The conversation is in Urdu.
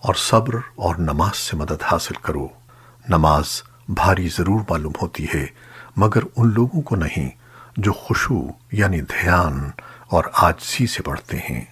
اور صبر اور نماز سے مدد حاصل کرو۔ نماز بھاری ضرور معلوم ہوتی ہے، مگر ان لوگوں کو نہیں جو خشوع یعنی دھیان اور آجزی سے بڑھتے ہیں۔